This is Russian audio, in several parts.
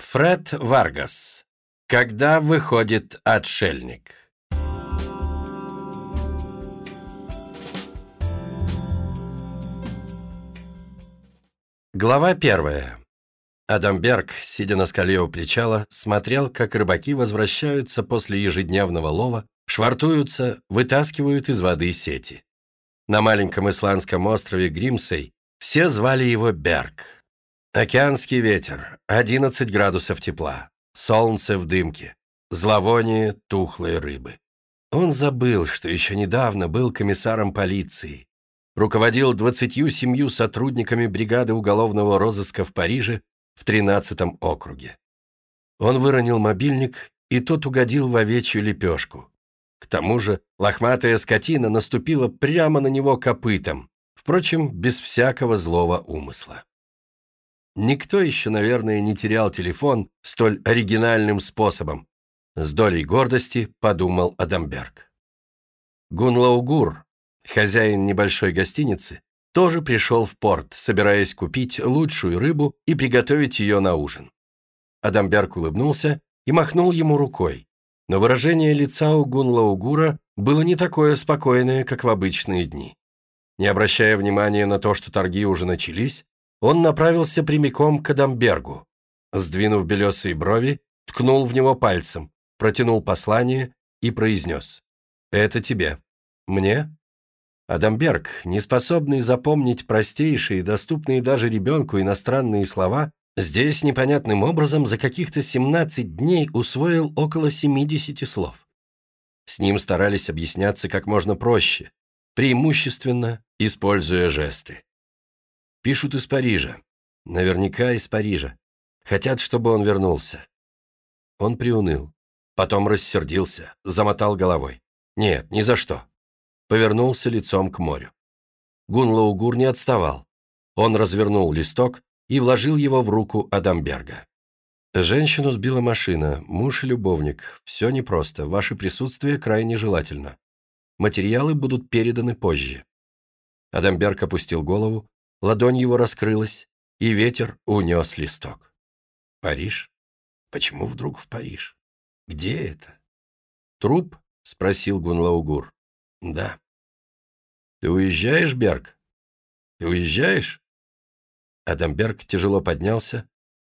Фред Варгас. Когда выходит отшельник? Глава первая. Адамберг, сидя на скале у причала, смотрел, как рыбаки возвращаются после ежедневного лова, швартуются, вытаскивают из воды сети. На маленьком исландском острове Гримсей все звали его Берг. Океанский ветер, 11 градусов тепла, солнце в дымке, зловоние тухлой рыбы. Он забыл, что еще недавно был комиссаром полиции, руководил 27 сотрудниками бригады уголовного розыска в Париже в 13 округе. Он выронил мобильник, и тот угодил в овечью лепешку. К тому же лохматая скотина наступила прямо на него копытом, впрочем, без всякого злого умысла. Никто еще, наверное, не терял телефон столь оригинальным способом. С долей гордости подумал Адамберг. Гунлаугур, хозяин небольшой гостиницы, тоже пришел в порт, собираясь купить лучшую рыбу и приготовить ее на ужин. Адамберг улыбнулся и махнул ему рукой, но выражение лица у Гунлаугура было не такое спокойное, как в обычные дни. Не обращая внимания на то, что торги уже начались, он направился прямиком к Адамбергу. Сдвинув белесые брови, ткнул в него пальцем, протянул послание и произнес «Это тебе». «Мне?» Адамберг, неспособный запомнить простейшие, доступные даже ребенку иностранные слова, здесь непонятным образом за каких-то 17 дней усвоил около 70 слов. С ним старались объясняться как можно проще, преимущественно используя жесты. Пишут из Парижа. Наверняка из Парижа. Хотят, чтобы он вернулся. Он приуныл. Потом рассердился, замотал головой. Нет, ни за что повернулся лицом к морю. Гунлаугур не отставал. Он развернул листок и вложил его в руку Адамберга. «Женщину сбила машина, муж и любовник. Все непросто, ваше присутствие крайне желательно. Материалы будут переданы позже». Адамберг опустил голову, ладонь его раскрылась, и ветер унес листок. «Париж? Почему вдруг в Париж? Где это?» «Труп?» — спросил Гунлаугур. Да. Ты уезжаешь, Берг? Ты уезжаешь? Адамберг тяжело поднялся,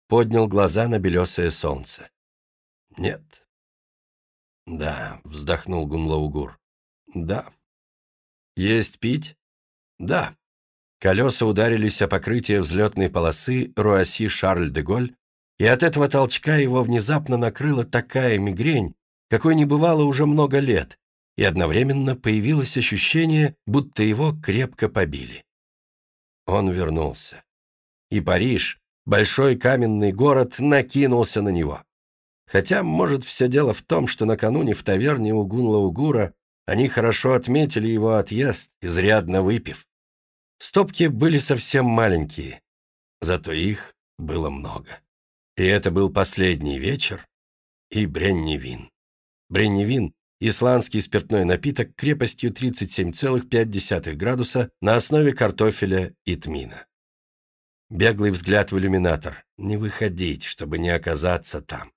поднял глаза на белесое солнце. Нет. Да, вздохнул Гунлаугур. Да. Есть пить? Да. Колеса ударились о покрытие взлетной полосы Руаси Шарль-де-Голь, и от этого толчка его внезапно накрыла такая мигрень, какой не бывало уже много лет, и одновременно появилось ощущение, будто его крепко побили. Он вернулся. И Париж, большой каменный город, накинулся на него. Хотя, может, все дело в том, что накануне в таверне у Гунла-Угура они хорошо отметили его отъезд, изрядно выпив. Стопки были совсем маленькие, зато их было много. И это был последний вечер и бренневин. Бренневин Исландский спиртной напиток крепостью 37,5 градуса на основе картофеля и тмина. Беглый взгляд в иллюминатор. Не выходить, чтобы не оказаться там.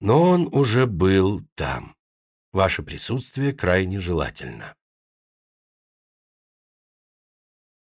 Но он уже был там. Ваше присутствие крайне желательно.